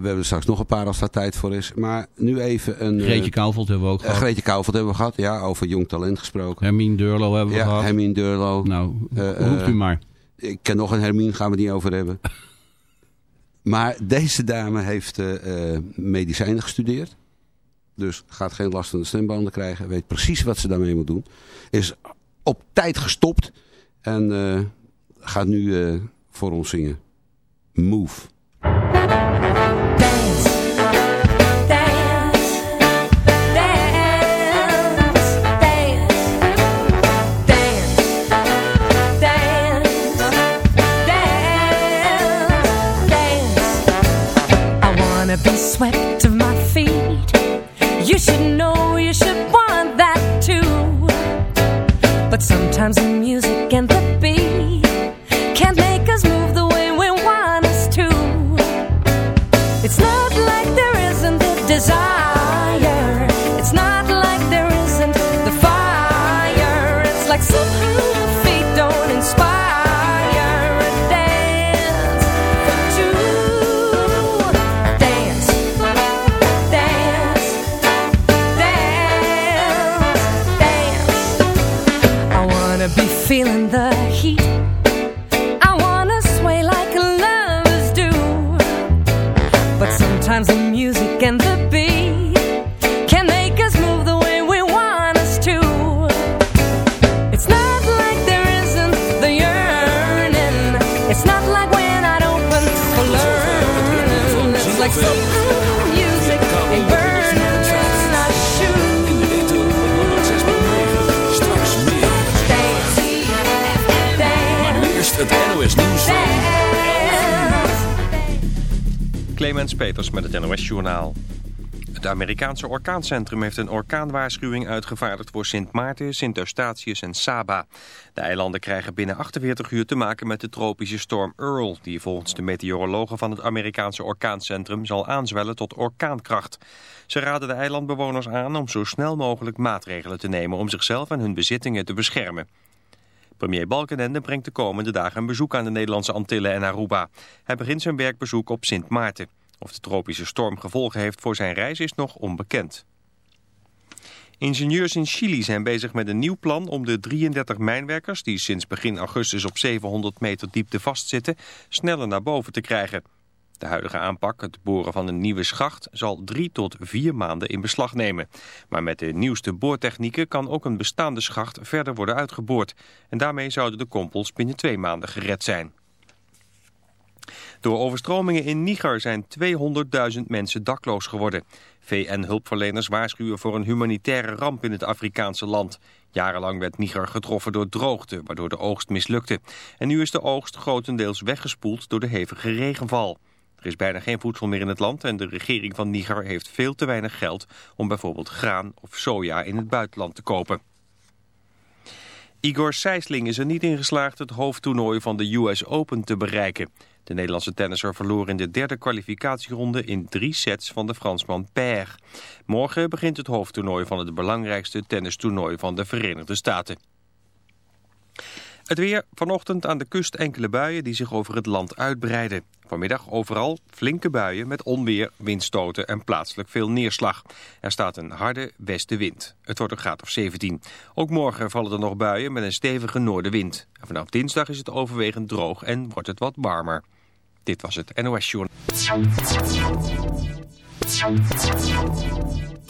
we hebben straks nog een paar als daar tijd voor is. Maar nu even een... Greetje Kouwveld hebben we ook gehad. Greetje hebben we gehad, ja. Over jong talent gesproken. Hermine Durlo hebben we ja, gehad. Hermine Durlo. Nou, roept u maar. Ik ken nog een Hermine, gaan we het niet over hebben. maar deze dame heeft medicijnen gestudeerd. Dus gaat geen last van de stembanden krijgen. Weet precies wat ze daarmee moet doen. Is op tijd gestopt. En uh, gaat nu uh, voor ons zingen. Move. Sometimes NOS. Clemens Peters met het NOS Journaal. Het Amerikaanse orkaancentrum heeft een orkaanwaarschuwing uitgevaardigd voor Sint Maarten, Sint Eustatius en Saba. De eilanden krijgen binnen 48 uur te maken met de tropische storm Earl, die volgens de meteorologen van het Amerikaanse orkaancentrum zal aanzwellen tot orkaankracht. Ze raden de eilandbewoners aan om zo snel mogelijk maatregelen te nemen om zichzelf en hun bezittingen te beschermen. Premier Balkenende brengt de komende dagen een bezoek aan de Nederlandse Antillen en Aruba. Hij begint zijn werkbezoek op Sint Maarten. Of de tropische storm gevolgen heeft voor zijn reis is nog onbekend. Ingenieurs in Chili zijn bezig met een nieuw plan om de 33 mijnwerkers... die sinds begin augustus op 700 meter diepte vastzitten... sneller naar boven te krijgen. De huidige aanpak, het boren van een nieuwe schacht, zal drie tot vier maanden in beslag nemen. Maar met de nieuwste boortechnieken kan ook een bestaande schacht verder worden uitgeboord. En daarmee zouden de kompels binnen twee maanden gered zijn. Door overstromingen in Niger zijn 200.000 mensen dakloos geworden. VN-hulpverleners waarschuwen voor een humanitaire ramp in het Afrikaanse land. Jarenlang werd Niger getroffen door droogte, waardoor de oogst mislukte. En nu is de oogst grotendeels weggespoeld door de hevige regenval. Er is bijna geen voedsel meer in het land en de regering van Niger heeft veel te weinig geld om bijvoorbeeld graan of soja in het buitenland te kopen. Igor Sijsling is er niet in geslaagd het hoofdtoernooi van de US Open te bereiken. De Nederlandse tennisser verloor in de derde kwalificatieronde in drie sets van de Fransman Per. Morgen begint het hoofdtoernooi van het belangrijkste tennistoernooi van de Verenigde Staten. Het weer, vanochtend aan de kust enkele buien die zich over het land uitbreiden. Vanmiddag overal flinke buien met onweer, windstoten en plaatselijk veel neerslag. Er staat een harde westenwind. Het wordt een graad of 17. Ook morgen vallen er nog buien met een stevige noordenwind. En vanaf dinsdag is het overwegend droog en wordt het wat warmer. Dit was het NOS Journal.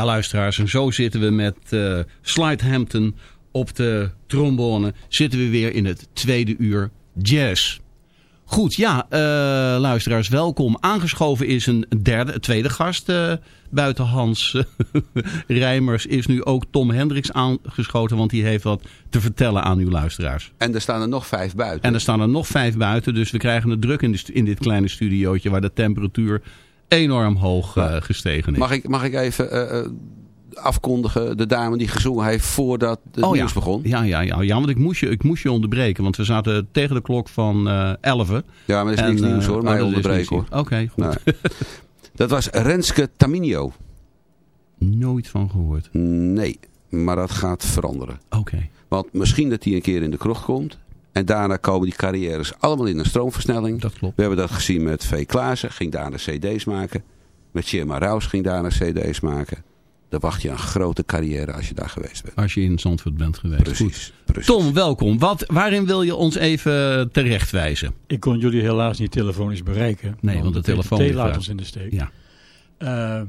Ja, luisteraars, en zo zitten we met uh, Slide Hampton op de trombone. Zitten we weer in het tweede uur jazz. Goed, ja, uh, luisteraars, welkom. Aangeschoven is een derde, tweede gast. Uh, buiten Hans Rijmers is nu ook Tom Hendricks aangeschoten, want die heeft wat te vertellen aan uw luisteraars. En er staan er nog vijf buiten. En er staan er nog vijf buiten, dus we krijgen het druk in, de, in dit kleine studiootje waar de temperatuur enorm hoog uh, gestegen is. Mag ik, mag ik even uh, afkondigen, de dame die gezongen heeft voordat de oh, nieuws ja. begon? Ja, ja, ja, ja, want ik moest, je, ik moest je onderbreken, want we zaten tegen de klok van uh, 11. Ja, maar dat is niks nieuws hoor, mij onderbreken hoor. Oké, okay, goed. Nou, dat was Renske Taminio. Nooit van gehoord. Nee, maar dat gaat veranderen. Oké. Okay. Want misschien dat hij een keer in de krocht komt. En daarna komen die carrières allemaal in een stroomversnelling. Dat klopt. We hebben dat gezien met V. Klaassen. Ging daarna cd's maken. Met Shema Raus ging daarna cd's maken. Dan wacht je een grote carrière als je daar geweest bent. Als je in Zandvoort bent geweest. Precies. precies. Tom, welkom. Wat, waarin wil je ons even terechtwijzen? Ik kon jullie helaas niet telefonisch bereiken. Nee, want, want de telefoon de laat ons in de steek. Ja. Uh,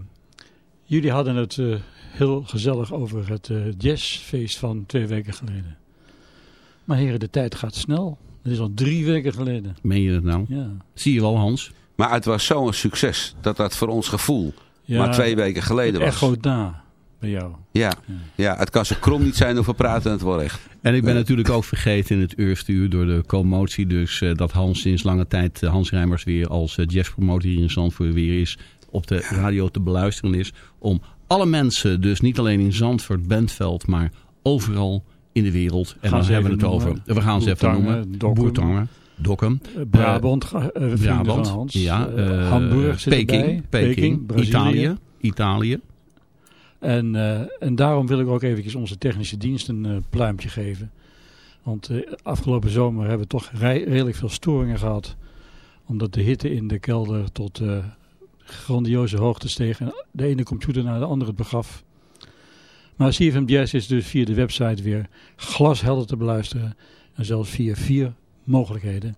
jullie hadden het uh, heel gezellig over het uh, jazzfeest van twee weken geleden. Maar heren, de tijd gaat snel. Dat is al drie weken geleden. Meen je dat nou? Ja. Zie je wel, Hans? Maar het was zo'n succes dat dat voor ons gevoel ja, maar twee weken geleden was. Echt goed na bij jou. Ja, ja. ja, het kan zo krom niet zijn of we praten het wel echt. En ik ben natuurlijk ook vergeten in het eerste uur door de commotie. Dus uh, dat Hans sinds lange tijd, uh, Hans Rijmers weer als uh, jazzpromotor hier in Zandvoort weer is. Op de radio te beluisteren is. Om alle mensen, dus niet alleen in Zandvoort, Bentveld, maar overal in de wereld. En gaan dan hebben we het noemen. over. We gaan ze even noemen. Boertangen. Dokkum. Uh, Brabant. Uh, Brabant. Hans. Ja. Uh, Hamburg zit Peking. erbij. Peking. Peking Italië. Italië. En, en daarom wil ik ook eventjes onze technische dienst een pluimpje geven. Want afgelopen zomer hebben we toch redelijk veel storingen gehad. Omdat de hitte in de kelder tot grandioze hoogte steeg. En de ene computer naar de andere het begaf. Maar CFM Jazz is dus via de website weer glashelder te beluisteren. En zelfs via vier mogelijkheden.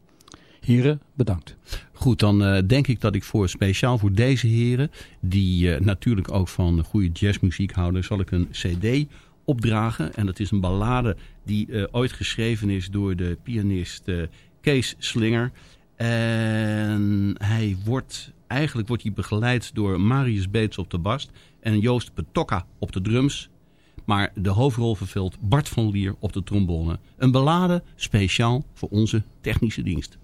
Heren, bedankt. Goed, dan uh, denk ik dat ik voor speciaal voor deze heren, die uh, natuurlijk ook van goede jazzmuziek houden, zal ik een cd opdragen. En dat is een ballade die uh, ooit geschreven is door de pianist Kees Slinger. En hij wordt, eigenlijk wordt hij begeleid door Marius Beets op de bas en Joost Petokka op de drums. Maar de hoofdrol vervult Bart van Lier op de trombone. Een ballade speciaal voor onze technische dienst.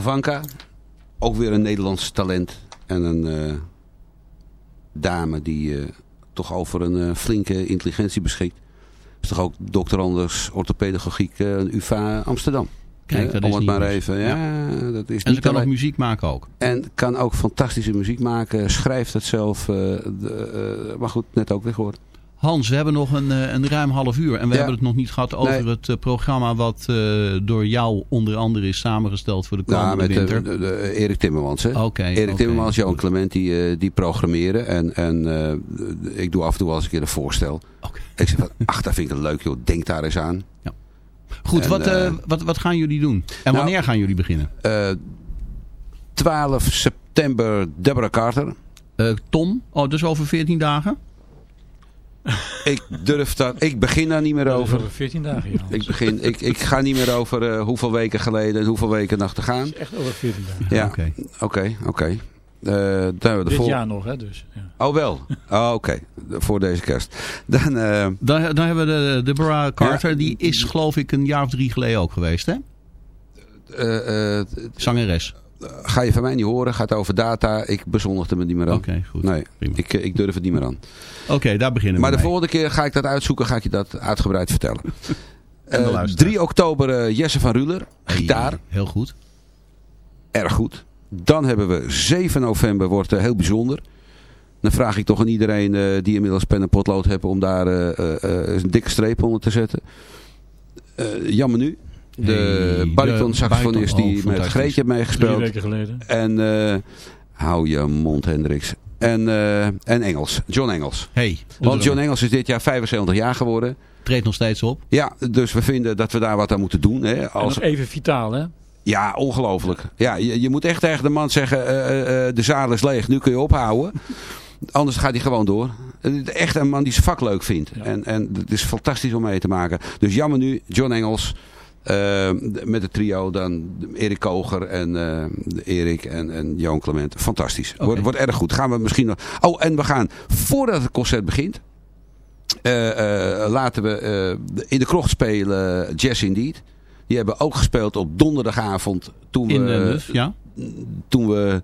Giovanka. Ook weer een Nederlands talent. En een eh, dame die eh, toch over een eh, flinke intelligentie beschikt. Is toch ook doctorandus orthopedagogiek uh, UvA Amsterdam. Kijk, dat Om is het maar even. Ja, dat is En ze kan ook muziek maken ook. En kan ook fantastische muziek maken. Schrijft het zelf. de, maar goed, net ook weer gehoord. Hans, we hebben nog een, eh, een ruim half uur. En we Ja. hebben het nog niet gehad over Nee. het eh, programma wat eh, door jou onder andere is samengesteld voor de Nou, komende met winter. de, de- Erik Timmermans. Hè? Erik oké, Timmermans, Johan goed. Clement, die, die programmeren. En, en ik doe af en toe wel eens een keer een voorstel. Ik zeg van, ach, dat vind ik leuk joh. Denk daar eens aan. Goed, En, wat, wat, wat gaan jullie doen? En nou- wanneer gaan jullie beginnen? Eh 12 september, Deborah Carter. Tom, oh, dus over 14 dagen? Ik durf dat, ik begin daar niet meer over. over 14 dagen, ja. Ik, begin, ik, ik ga niet meer over eh, hoeveel weken geleden en hoeveel weken nog te gaan. Is echt over 14 dagen. Ja, Oké. oké, oké. Eh, dan hebben we de Dit vol- jaar nog, hè, dus. Ja. Oh wel, oh, oké. Voor deze kerst. Dan, eh, Dan, dan hebben we de Deborah Carter. Die is geloof ik een jaar of drie geleden ook geweest, hè? eh, eh, Zangeres. Ga je van mij niet horen, gaat over data. Ik bezondigde me niet meer aan. Oké, goed. Nee, Prima. ik, eh, ik durf het niet meer aan. Oké, daar beginnen Maar we de mee. volgende keer ga ik dat uitzoeken, ga ik je dat uitgebreid vertellen. En de Eh, luisteraars. 3 oktober eh, Jesse van Ruler, gitaar, Hey, heel goed. erg goed. Dan hebben we 7 november, wordt eh, heel bijzonder. Dan vraag ik toch aan iedereen eh, die inmiddels pen en potlood hebben om daar eh, eh, eh, een dikke streep onder te zetten. Eh Jan Menu, de Hey, bariton de saxofonist bariton, die oh, met. Greetje heeft Drie meegespeeld. weken geleden. En eh, hou je mond Hendricks. En, eh, en Engels, John Engels. Hey, Want John Engels is dit jaar 75 jaar geworden. treedt nog steeds op. Ja, dus we vinden dat we daar wat aan moeten doen. Hè? En Als, nog even vitaal, hè? ja, ongelooflijk. Ja, je, je moet echt tegen de man zeggen, eh, de zaal is leeg, nu kun je ophouden. Anders gaat hij gewoon door. Het is Echt een man die zijn vak leuk vindt. Ja. En, en het is fantastisch om mee te maken. Dus jammer nu, John Engels. Eh, met het trio dan Erik Koger en eh, Erik en, en Johan Clement. Fantastisch. Wordt, wordt erg goed. Gaan we misschien nog... Oh, en we gaan voordat het concert begint... eh, eh, laten we eh, in de krocht spelen Jazz Indeed. Die hebben ook gespeeld op donderdagavond. Toen In we, ja. toen we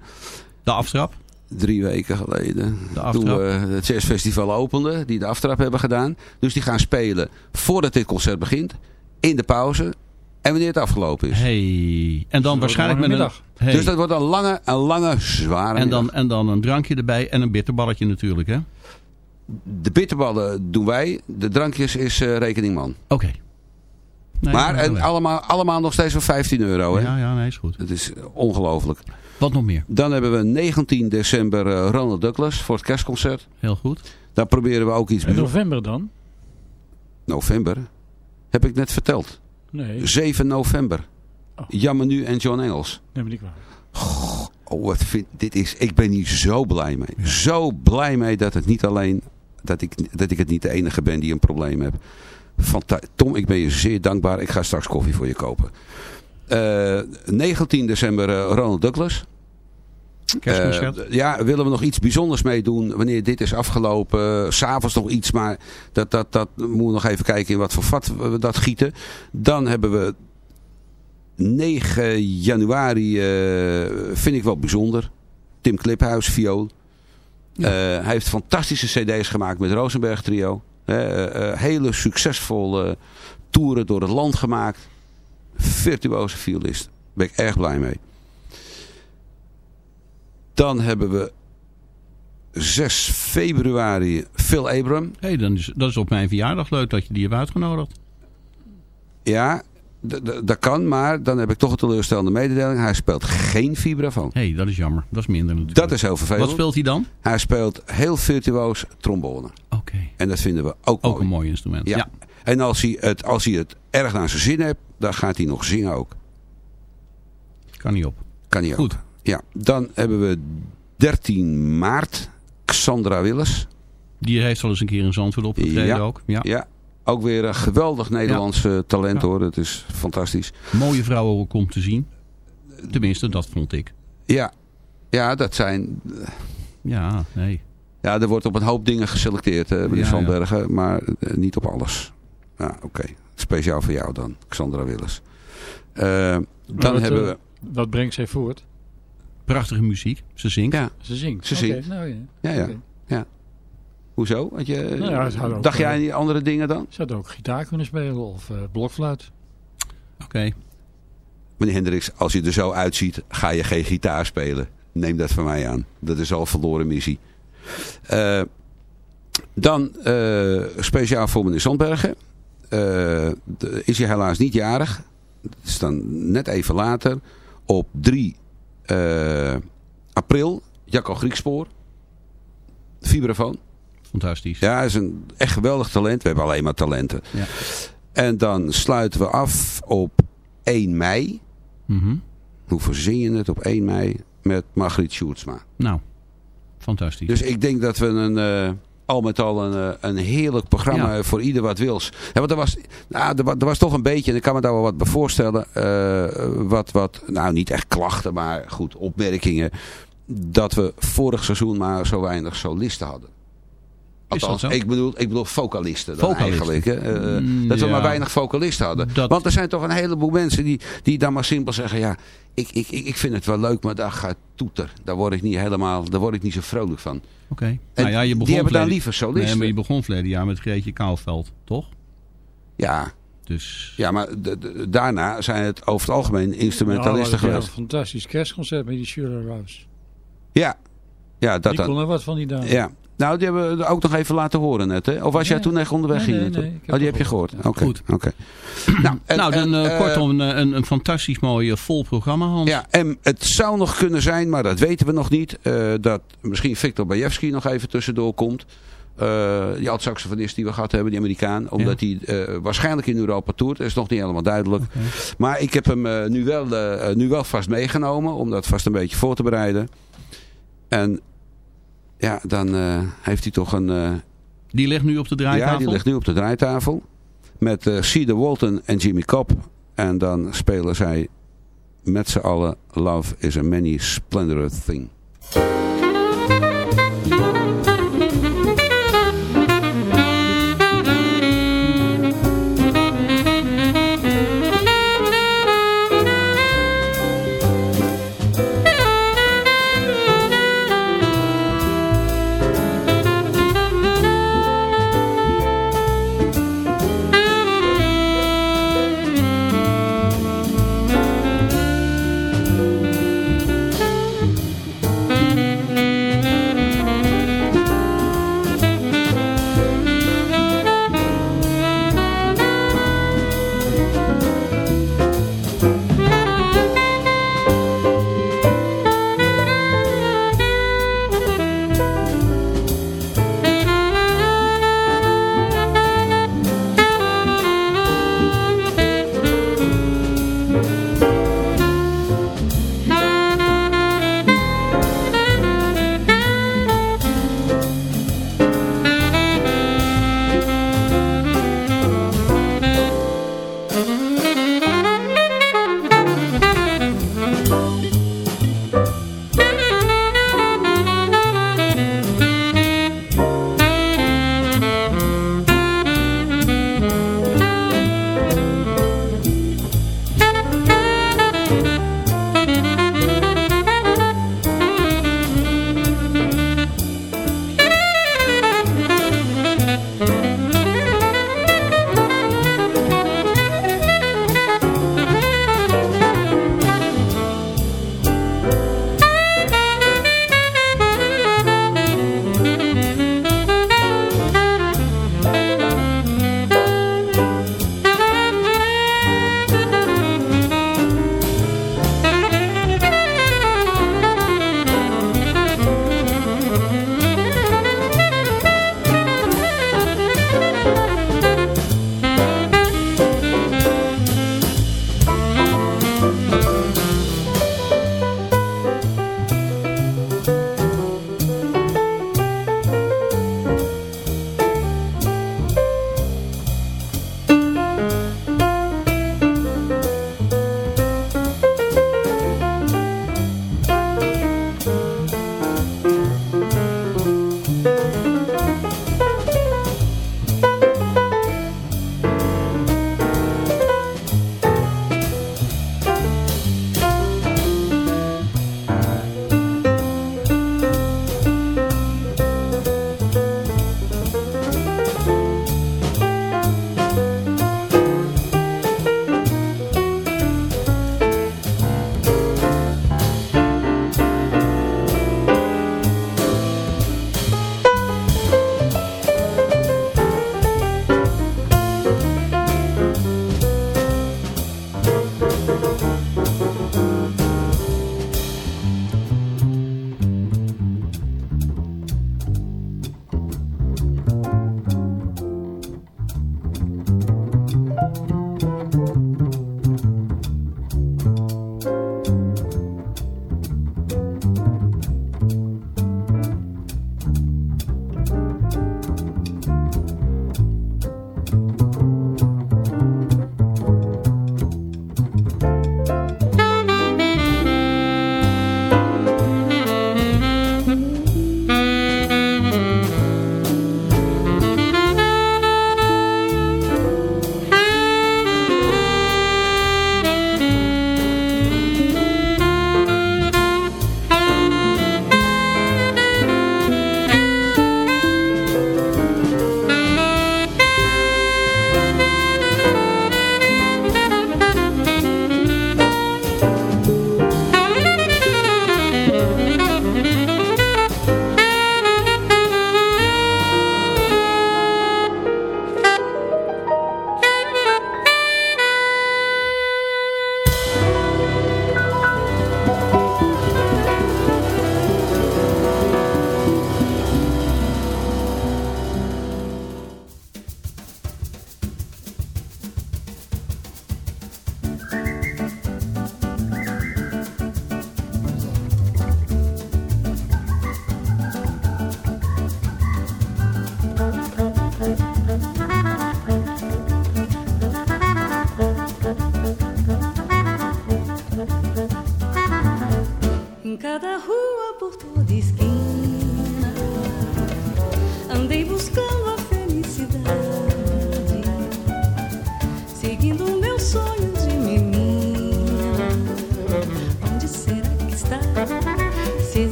De aftrap. drie weken geleden. Toen we het jazzfestival openden. Die de aftrap hebben gedaan. Dus die gaan spelen voordat dit concert begint. In de pauze. En wanneer het afgelopen is. Hey. En dan waarschijnlijk een met een... Hey. Dus dat wordt een lange, een lange, zware en, dan, middag. en dan een drankje erbij en een bitterballetje natuurlijk, hè? De bitterballen doen wij. De drankjes is eh, rekeningman. Oké. Nee, maar en allemaal, allemaal nog steeds voor 15 euro. Hè? Ja, ja, nee, is goed. Het is ongelooflijk. Wat nog meer? Dan hebben we 19 december eh, Ronald Douglas voor het kerstconcert. Heel goed. Daar proberen we ook iets En bij. november dan? November. Heb ik net verteld. Nee, 7 november. Oh. Menu en John Engels. neem me niet kwalijk. Oh, wat vind, dit is, ik ben hier zo blij mee. Zo blij mee dat het niet alleen, dat ik, dat ik het niet de enige ben die een probleem heb. Fanta Tom, ik ben je zeer dankbaar. Ik ga straks koffie voor je kopen. Eh, 19 december eh, Ronald Douglas. Eh, ja, willen we nog iets bijzonders mee doen wanneer dit is afgelopen? S S'avonds nog iets, maar dat, dat, dat moeten we nog even kijken in wat voor vat we dat gieten. Dan hebben we 9 januari, eh, vind ik wel bijzonder. Tim Kliphuis, viool. Ja. Eh, hij heeft fantastische cd's gemaakt met Rosenberg Trio. Hele succesvolle toeren door het land gemaakt. Virtuoze violist. Daar ben ik erg blij mee. Dan hebben we 6 februari Phil Abram. hey, dan is, dat is op mijn verjaardag leuk dat je die hebt uitgenodigd. Ja, dat kan, maar dan heb ik toch een teleurstellende mededeling. Hij speelt geen vibrafoon. Hé, hey, dat is jammer. Dat is minder natuurlijk. Dat is heel vervelend. Wat speelt hij dan? Hij speelt heel virtuoos trombone. Oké. En dat vinden we ook, Ook mooi. een mooi instrument. Ja. Ja. En als hij, het, als hij het erg naar zijn zin heeft, dan gaat hij nog zingen ook. Kan niet op. Kan hij ook. Goed. Ja, dan hebben we 13 maart Xandra Willis. Die heeft wel eens een keer in Zandvoort opgetreden Ja. ook. Ja. Ja, ook weer een geweldig Nederlands eh, talent Ja. hoor. Het is fantastisch. Mooie vrouwen ook om te zien. Tenminste, dat vond ik. Ja, ja dat zijn... Ja, nee. Ja, er wordt op een hoop dingen geselecteerd, eh, meneer Ja, Van ja. Bergen, maar eh, niet op alles. Ja, oké. Speciaal voor jou dan, Xandra Willis. Eh, dan het, hebben eh, we... Wat brengt zij voort? Prachtige muziek. Ze zingt. Ja, Ze zingt. Ze Oké, zingt. nou ja. ja, ja. Ja. Hoezo? Had je, Nou ja, ze hadden ook, dacht jij eh, aan die andere dingen dan? Ze had ook gitaar kunnen spelen of eh, blokfluit. Oké. Meneer Hendricks, als je er zo uitziet, ga je geen gitaar spelen. Neem dat van mij aan. Dat is al een verloren missie. Eh, dan eh, speciaal voor meneer Sandbergen. Eh, is hij helaas niet jarig. Het is dan net even later. Op 3 eh, april. Jacco Griekspoor. Vibrafoon. Fantastisch. Ja, hij is een echt geweldig talent. We hebben alleen maar talenten. Ja. En dan sluiten we af op 1 mei. Mhm. Hoe verzin je het op 1 mei? Met Margriet Sjoerdsma. Nou, fantastisch. Dus ik denk dat we een, eh, al met al een, eh, een heerlijk programma Ja. voor ieder wat wils. Ja, want er was, nou, er, er was toch een beetje, en ik kan me daar wel wat bij voorstellen. eh, wat, wat, nou niet echt klachten, maar goed, opmerkingen. Dat we vorig seizoen maar zo weinig solisten hadden. Althans, ik bedoel, ik bedoel vocalisten dan Vocalisten. eigenlijk. Hè? Eh, Mm, dat we ja. maar weinig vocalisten hadden. Dat- Want er zijn toch een heleboel mensen die, die dan maar simpel zeggen... ja, ik, ik, ik, ik vind het wel leuk, maar daar gaat toeter. Daar word ik niet helemaal, daar word ik niet zo vrolijk van. Oké. En Nou ja, je begon die hebben dan liever solisten. Nee, maar je begon verleden jaar met Greetje Kouwveld, toch? Ja, Dus ja, maar de- de- daarna zijn het over het algemeen instrumentalisten Ja, geweest. Een fantastisch kerstconcert met die Shirley Rouse. Ja, ja dat Ik kon er wat van die dame. Ja. Nou, die hebben we ook nog even laten horen net. Hè? Of was jij toen echt onderweg Nee, ging? nee, oh, die heb je gehoord. Oké. Goed. oké. nou, en- nou, dan en, eh, eh, kortom een, een, een fantastisch mooi eh, vol programma, Hans. Ja, en het zou nog kunnen zijn, maar dat weten we nog niet. eh, dat misschien Victor Bajewski nog even tussendoor komt. Eh die alt-saxofonist die we gehad hebben, die Amerikaan. Omdat hij eh, waarschijnlijk in Europa toert. Dat is nog niet helemaal duidelijk. Maar ik heb hem eh, nu, wel, eh, nu wel vast meegenomen. Om dat vast een beetje voor te bereiden. En ja, dan eh, heeft hij toch een... eh, Die ligt nu op de draaitafel. ja, die ligt nu op de draaitafel. Met eh Cedar Walton en Jimmy Cobb. En dan spelen zij met z'n allen Love is a Many Splendorous Thing.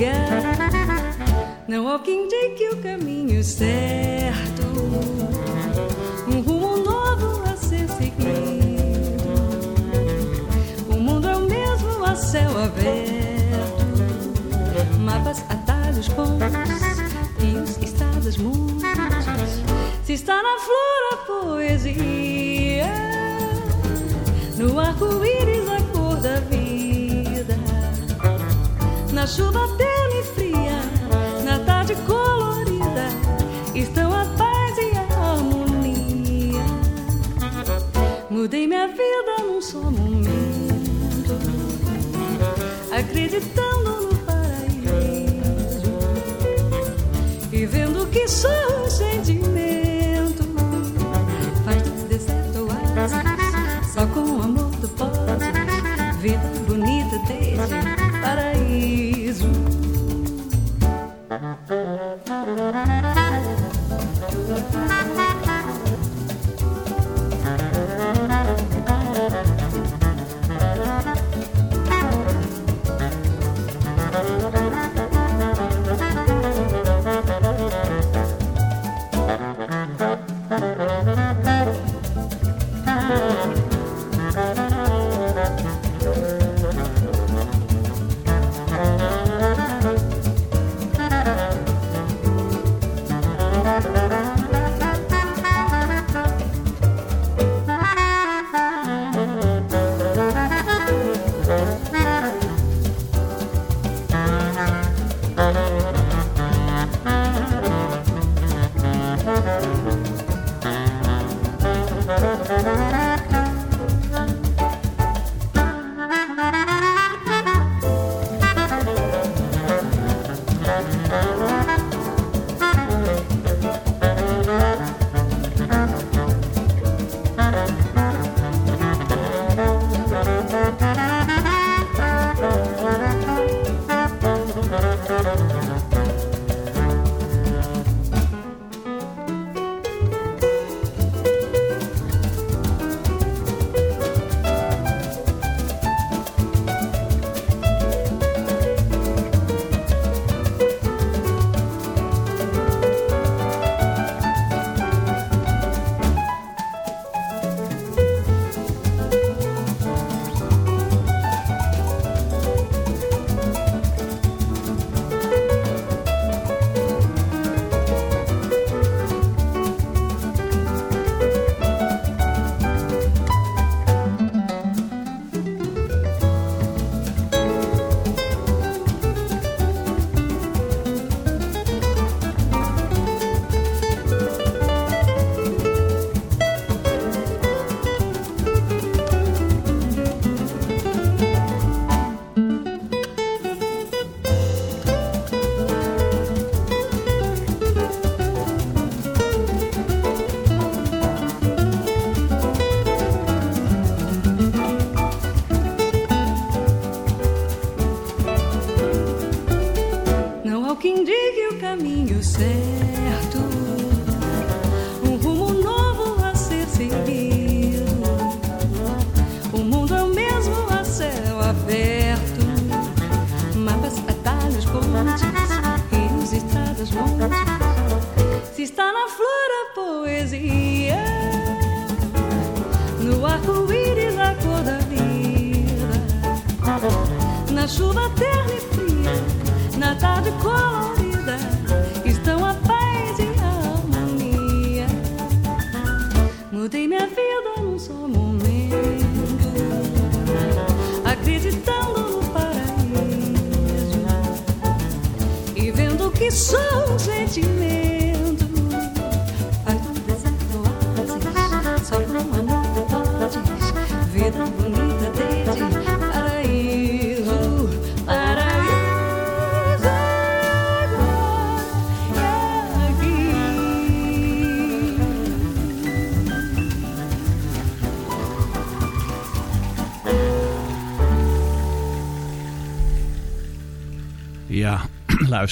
lugar. Não há quem diga o caminho certo, um rumo novo a ser seguido. O mundo é o mesmo a céu aberto, mapas, atalhos, pontos, rios, estradas, mundos. Se está na flor a poesia, no arco-íris a cor da vida, na chuva. Terra,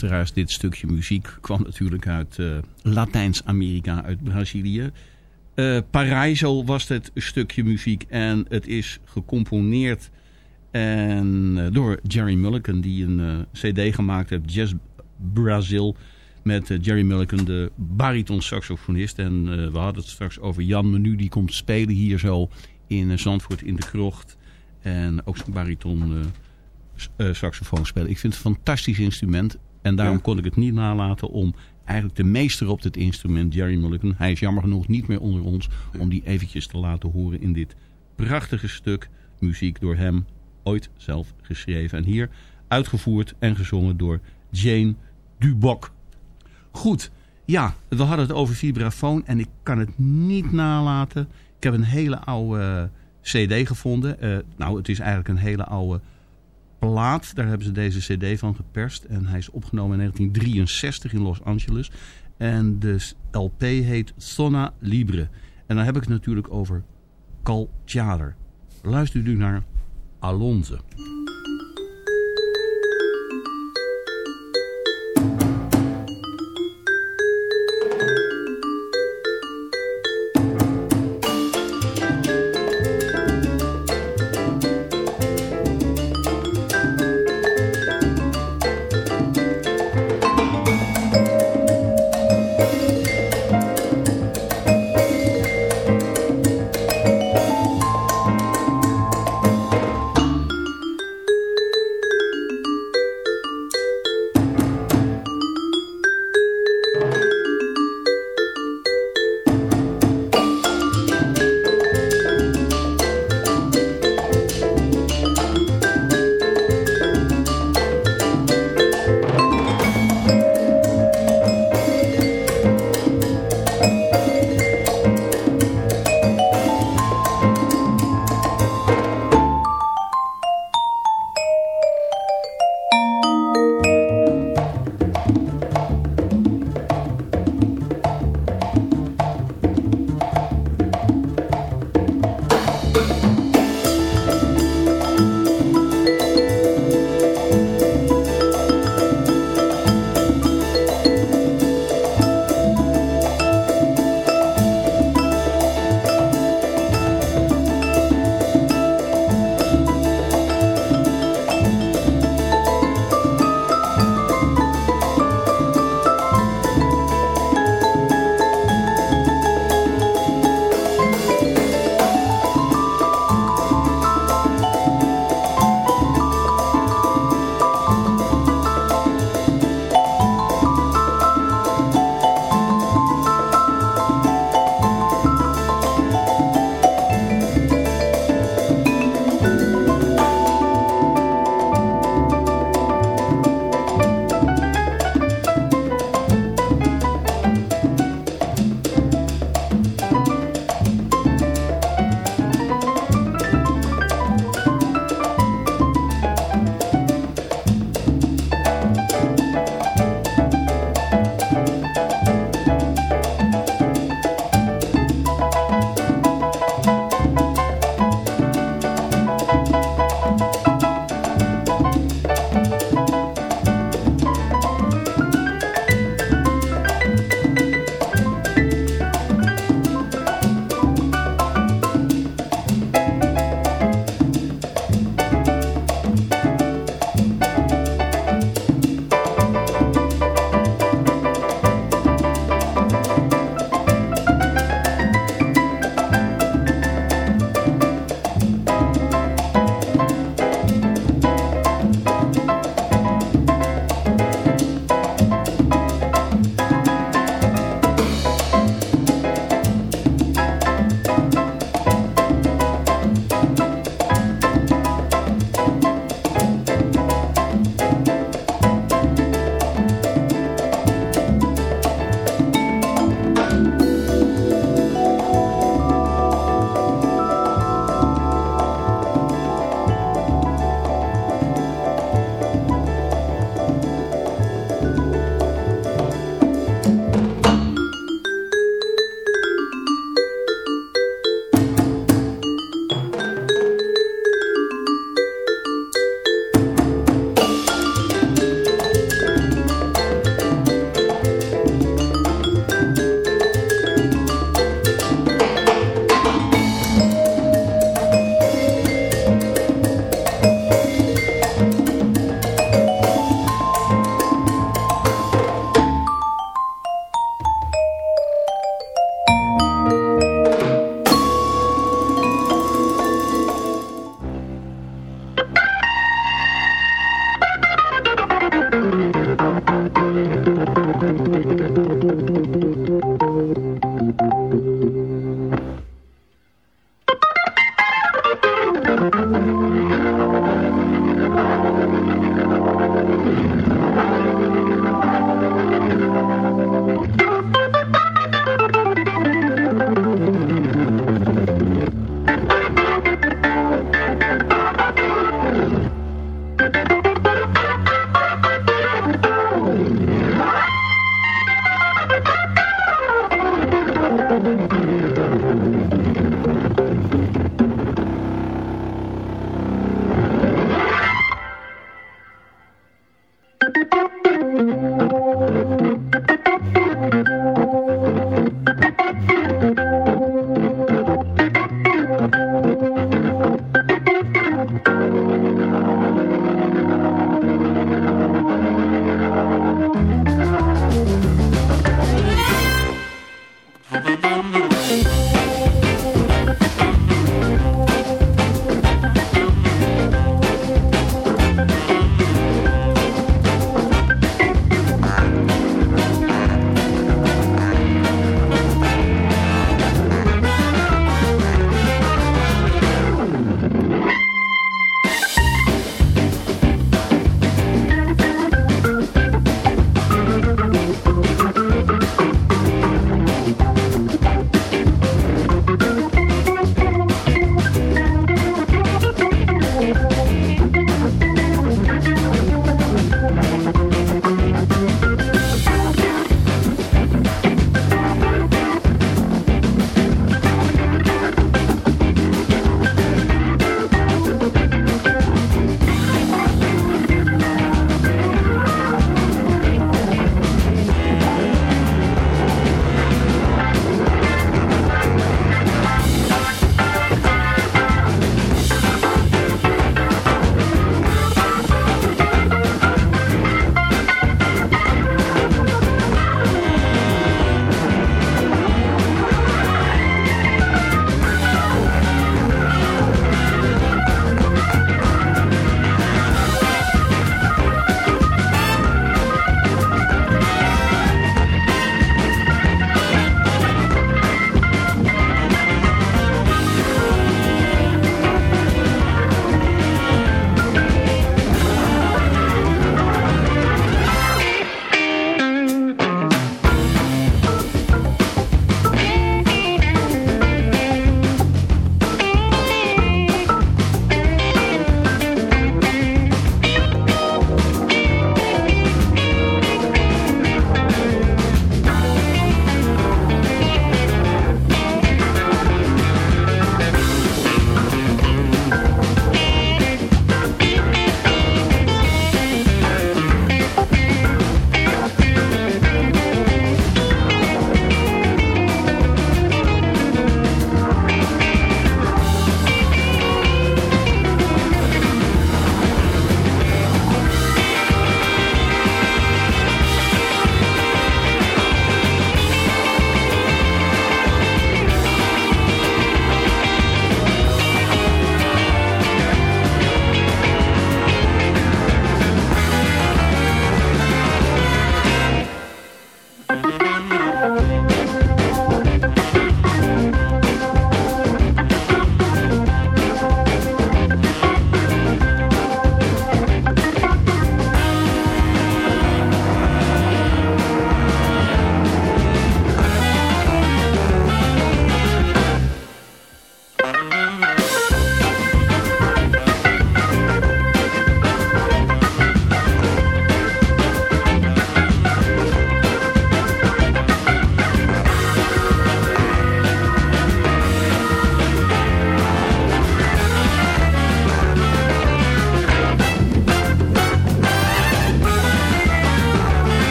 luisteraars, dit stukje muziek kwam natuurlijk uit uh, Latijns-Amerika, uit Brazilië. Uh, Paraiso was het stukje muziek en het is gecomponeerd en, uh, door Jerry Mulligan... die een cd gemaakt heeft, Jazz Brazil... met Jerry Mulligan, de bariton saxofonist. En we hadden het straks over Jan Menu, die komt spelen hier zo in Zandvoort in de krocht. En ook zijn bariton uh, saxofoon spelen. Ik vind het een fantastisch instrument. En daarom kon ik het niet nalaten om eigenlijk de meester op dit instrument, Jerry Mulligan. Hij is jammer genoeg niet meer onder ons. Om die eventjes te laten horen in dit prachtige stuk muziek door hem ooit zelf geschreven. En hier uitgevoerd en gezongen door Jane Dubok. Goed, ja, we hadden het over vibrafoon en ik kan het niet nalaten. Ik heb een hele oude cd gevonden. Uh, nou, het is eigenlijk een hele oude plaat. Daar hebben ze deze cd van geperst. En hij is opgenomen in 1963 in Los Angeles. En de LP heet Sonna Libre. En dan heb ik het natuurlijk over Cal Tjader. Luister nu naar Alonze.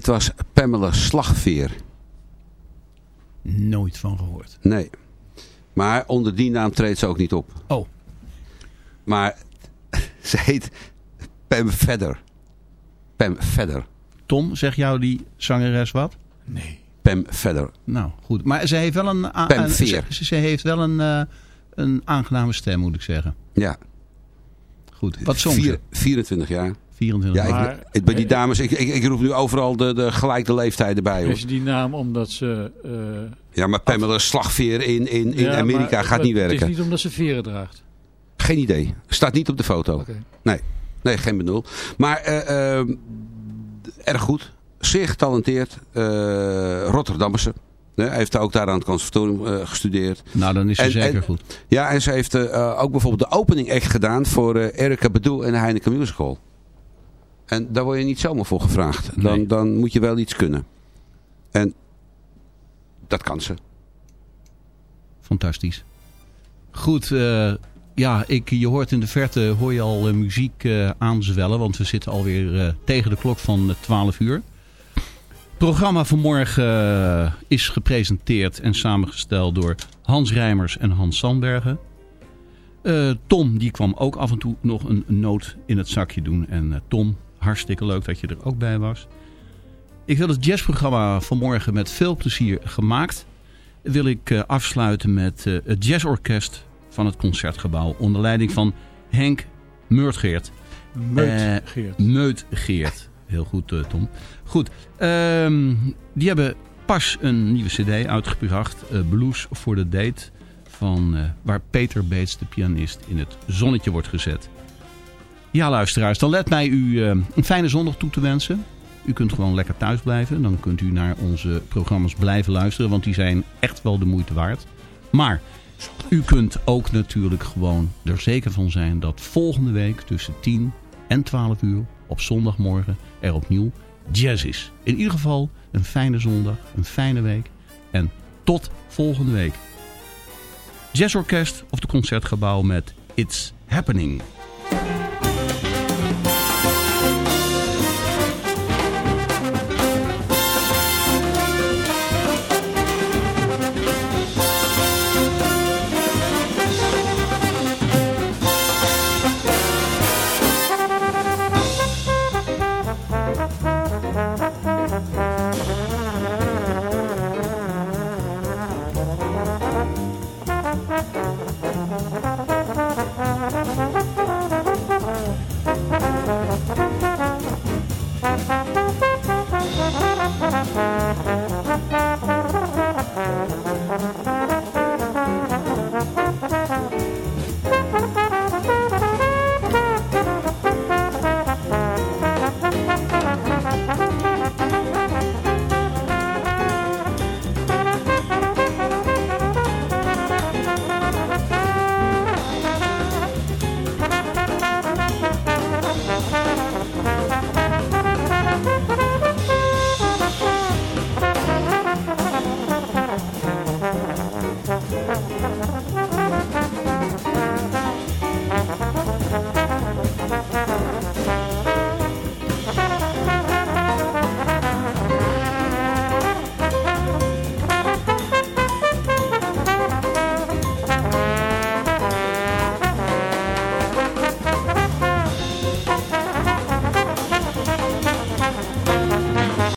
Dit was Pamela Slagveer. Nooit van gehoord. Nee. Maar onder die naam treedt ze ook niet op. Oh. Maar ze heet Pam Vedder. Pam Vedder. Tom, zeg jou die zangeres wat? Nee. Pam Vedder. Nou, goed. Maar ze heeft wel een... Pam een- ze, ze heeft wel een, eh, een aangename stem, moet ik zeggen. Ja. Goed. Wat zong Vier- ze? 24 jaar. 24 Ja, ik, Maar- ik, bij die dames, ik, ik, ik roep nu overal de, de gelijke leeftijden bij. Hoor. Is die naam omdat ze... eh, Ja, maar Pamela Slagveer in, in, in ja, Amerika maar gaat het- niet Het werken. is niet omdat ze veren draagt. Geen idee. Staat niet op de foto. Oké. Nee, geen benul. Maar eh, eh, erg goed. Zeer getalenteerd. eh Rotterdamse. Hij heeft ook daar aan het conservatorium eh, gestudeerd. Nou, dan is ze En- zeker en- goed. Ja, en ze heeft eh, ook bijvoorbeeld de opening act gedaan voor Erika Bedoel en de Heineken Musical. En daar word je niet zomaar voor gevraagd. Dan, Nee. dan moet je wel iets kunnen. En dat kan ze. Fantastisch. Goed, eh, ja, ik, je hoort in de verte hoor je al eh, muziek eh, aanzwellen. Want we zitten alweer tegen de klok van eh, 12 uur. Het programma van morgen eh, is gepresenteerd en samengesteld door Hans Rijmers en Hans Sandbergen. Tom die kwam ook af en toe nog een noot in het zakje doen. En Tom, hartstikke leuk dat je er ook bij was. Ik wil het jazzprogramma vanmorgen met veel plezier gemaakt wil ik eh, afsluiten met eh, het jazzorkest van het Concertgebouw. Onder leiding van Henk Meurtgeert. Meut, Eh, Geert. Meutgeert. Heel goed, Tom. Goed. ehm, die hebben pas een nieuwe cd uitgebracht. eh, Blues for the Date. Van, waar Peter Beets, de pianist, in het zonnetje wordt gezet. Ja, luisteraars. Dan let mij u eh, een fijne zondag toe te wensen. U kunt gewoon lekker thuis blijven. Dan kunt u naar onze programma's blijven luisteren. Want die zijn echt wel de moeite waard. Maar u kunt ook natuurlijk gewoon er zeker van zijn dat volgende week tussen 10 en 12 uur op zondagmorgen er opnieuw jazz is. In ieder geval een fijne zondag, een fijne week. En tot volgende week. Jazzorkest of de Concertgebouw met It's Happening.